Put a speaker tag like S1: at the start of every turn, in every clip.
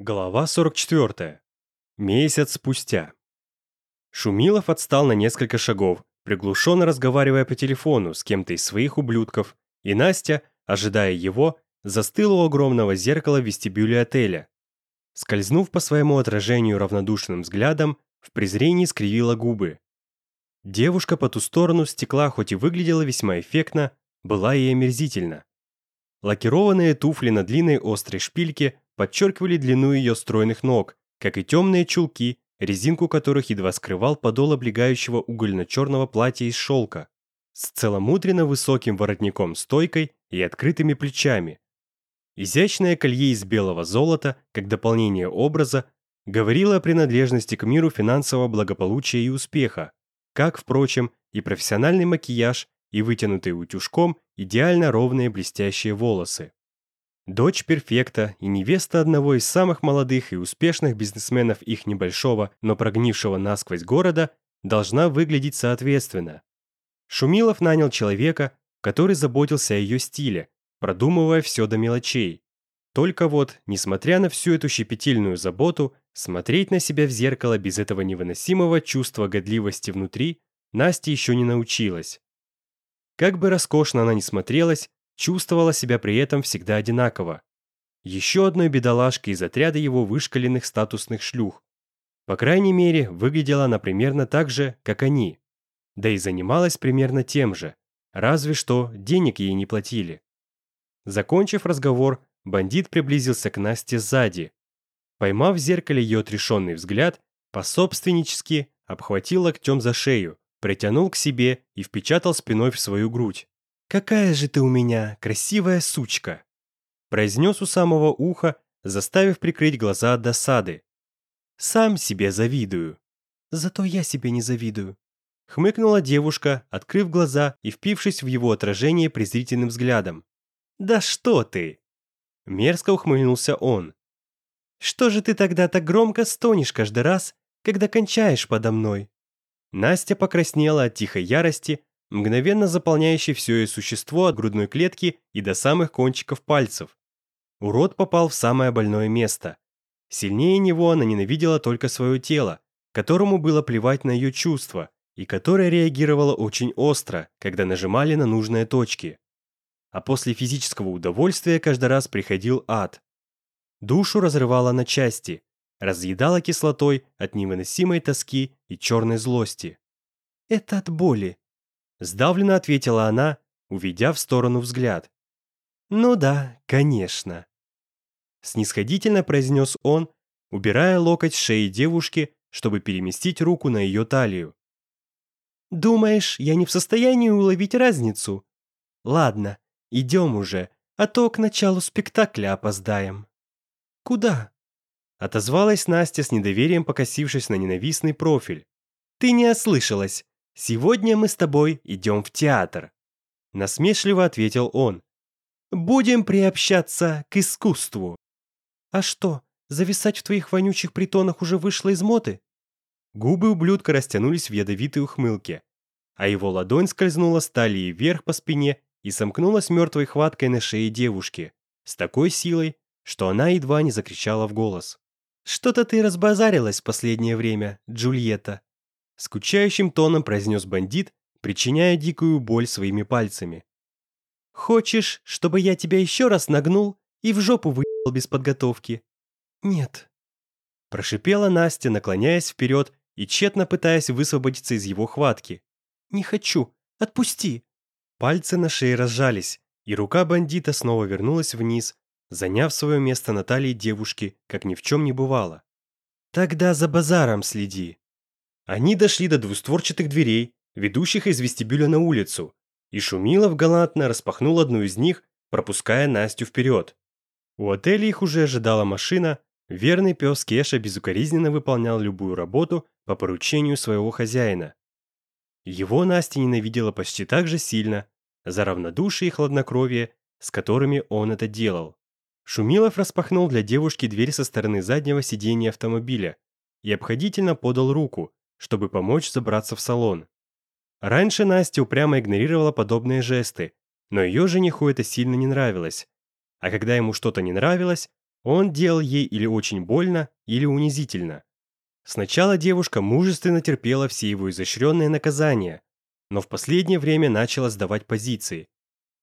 S1: Глава 44. Месяц спустя. Шумилов отстал на несколько шагов, приглушенно разговаривая по телефону с кем-то из своих ублюдков, и Настя, ожидая его, застыла у огромного зеркала в вестибюле отеля. Скользнув по своему отражению равнодушным взглядом, в презрении скривила губы. Девушка по ту сторону стекла хоть и выглядела весьма эффектно, была и омерзительна. Лакированные туфли на длинной острой шпильке – подчеркивали длину ее стройных ног, как и темные чулки, резинку которых едва скрывал подол облегающего угольно-черного платья из шелка, с целомудренно высоким воротником-стойкой и открытыми плечами. Изящное колье из белого золота, как дополнение образа, говорило о принадлежности к миру финансового благополучия и успеха, как, впрочем, и профессиональный макияж, и вытянутые утюжком идеально ровные блестящие волосы. Дочь Перфекта и невеста одного из самых молодых и успешных бизнесменов их небольшого, но прогнившего насквозь города, должна выглядеть соответственно. Шумилов нанял человека, который заботился о ее стиле, продумывая все до мелочей. Только вот, несмотря на всю эту щепетильную заботу, смотреть на себя в зеркало без этого невыносимого чувства годливости внутри Настя еще не научилась. Как бы роскошно она ни смотрелась, чувствовала себя при этом всегда одинаково. Еще одной бедолажки из отряда его вышкаленных статусных шлюх. По крайней мере, выглядела она примерно так же, как они. Да и занималась примерно тем же, разве что денег ей не платили. Закончив разговор, бандит приблизился к Насте сзади. Поймав в зеркале ее отрешенный взгляд, пособственнически обхватил локтем за шею, притянул к себе и впечатал спиной в свою грудь. «Какая же ты у меня красивая сучка!» произнес у самого уха, заставив прикрыть глаза от досады. «Сам себе завидую». «Зато я себе не завидую», — хмыкнула девушка, открыв глаза и впившись в его отражение презрительным взглядом. «Да что ты!» — мерзко ухмыльнулся он. «Что же ты тогда так громко стонешь каждый раз, когда кончаешь подо мной?» Настя покраснела от тихой ярости, мгновенно заполняющий все ее существо от грудной клетки и до самых кончиков пальцев. Урод попал в самое больное место. Сильнее него она ненавидела только свое тело, которому было плевать на ее чувства и которое реагировало очень остро, когда нажимали на нужные точки. А после физического удовольствия каждый раз приходил ад. Душу разрывало на части, разъедало кислотой от невыносимой тоски и черной злости. «Это от боли», сдавленно ответила она, уведя в сторону взгляд. «Ну да, конечно», — снисходительно произнес он, убирая локоть с шеи девушки, чтобы переместить руку на ее талию. «Думаешь, я не в состоянии уловить разницу? Ладно, идем уже, а то к началу спектакля опоздаем». «Куда?» — отозвалась Настя с недоверием, покосившись на ненавистный профиль. «Ты не ослышалась. «Сегодня мы с тобой идем в театр», — насмешливо ответил он. «Будем приобщаться к искусству». «А что, зависать в твоих вонючих притонах уже вышло из моды?» Губы ублюдка растянулись в ядовитой ухмылке, а его ладонь скользнула с талии вверх по спине и сомкнулась мертвой хваткой на шее девушки, с такой силой, что она едва не закричала в голос. «Что-то ты разбазарилась в последнее время, Джульетта», скучающим тоном произнес бандит, причиняя дикую боль своими пальцами. «Хочешь, чтобы я тебя еще раз нагнул и в жопу выебал без подготовки?» «Нет». Прошипела Настя, наклоняясь вперед и тщетно пытаясь высвободиться из его хватки. «Не хочу. Отпусти!» Пальцы на шее разжались, и рука бандита снова вернулась вниз, заняв свое место Натальи девушки, как ни в чем не бывало. «Тогда за базаром следи», они дошли до двустворчатых дверей, ведущих из вестибюля на улицу, и Шумилов галантно распахнул одну из них, пропуская Настю вперед. У отеля их уже ожидала машина, верный пес Кеша безукоризненно выполнял любую работу по поручению своего хозяина. Его Настя ненавидела почти так же сильно, за равнодушие и хладнокровие, с которыми он это делал. Шумилов распахнул для девушки дверь со стороны заднего сиденья автомобиля и обходительно подал руку, чтобы помочь забраться в салон. Раньше Настя упрямо игнорировала подобные жесты, но ее жениху это сильно не нравилось. А когда ему что-то не нравилось, он делал ей или очень больно, или унизительно. Сначала девушка мужественно терпела все его изощренные наказания, но в последнее время начала сдавать позиции.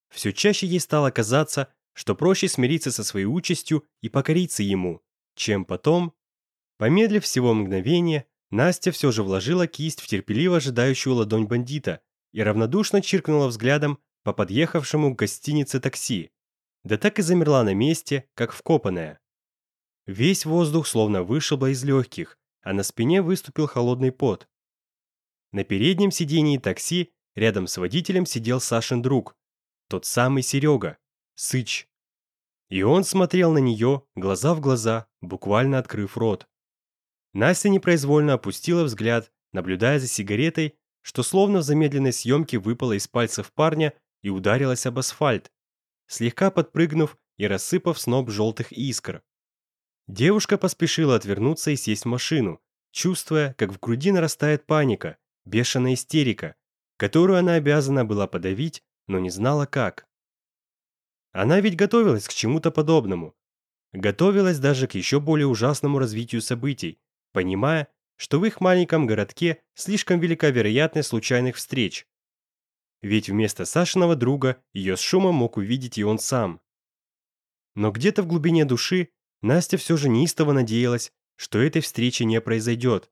S1: Все чаще ей стало казаться, что проще смириться со своей участью и покориться ему, чем потом, помедлив всего мгновения, Настя все же вложила кисть в терпеливо ожидающую ладонь бандита и равнодушно чиркнула взглядом по подъехавшему к гостинице такси, да так и замерла на месте, как вкопанная. Весь воздух словно вышибло из легких, а на спине выступил холодный пот. На переднем сидении такси рядом с водителем сидел Сашин друг, тот самый Серега, Сыч. И он смотрел на нее, глаза в глаза, буквально открыв рот. Настя непроизвольно опустила взгляд, наблюдая за сигаретой, что словно в замедленной съемке выпала из пальцев парня и ударилась об асфальт, слегка подпрыгнув и рассыпав сноб желтых искр. Девушка поспешила отвернуться и сесть в машину, чувствуя, как в груди нарастает паника, бешеная истерика, которую она обязана была подавить, но не знала как. Она ведь готовилась к чему-то подобному. Готовилась даже к еще более ужасному развитию событий, понимая, что в их маленьком городке слишком велика вероятность случайных встреч. Ведь вместо Сашиного друга ее с шумом мог увидеть и он сам. Но где-то в глубине души Настя все же неистово надеялась, что этой встречи не произойдет.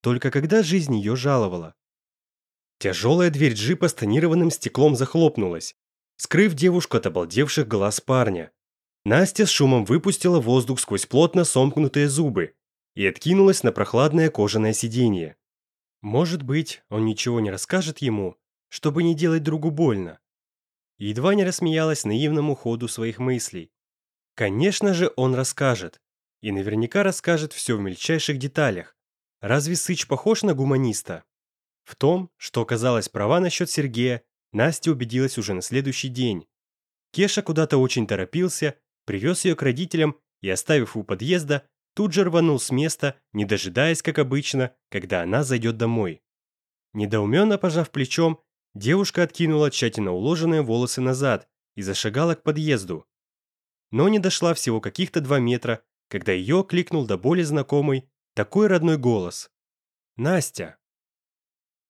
S1: Только когда жизнь ее жаловала. Тяжелая дверь джипа с тонированным стеклом захлопнулась, скрыв девушку от обалдевших глаз парня. Настя с шумом выпустила воздух сквозь плотно сомкнутые зубы и откинулась на прохладное кожаное сиденье. Может быть, он ничего не расскажет ему, чтобы не делать другу больно. Едва не рассмеялась наивному ходу своих мыслей. Конечно же, он расскажет. И наверняка расскажет все в мельчайших деталях. Разве Сыч похож на гуманиста? В том, что оказалось права насчет Сергея, Настя убедилась уже на следующий день. Кеша куда-то очень торопился, привез ее к родителям и, оставив у подъезда, тут же рванул с места, не дожидаясь, как обычно, когда она зайдет домой. Недоуменно пожав плечом, девушка откинула тщательно уложенные волосы назад и зашагала к подъезду. Но не дошла всего каких-то два метра, когда ее кликнул до боли знакомый, такой родной голос. «Настя!»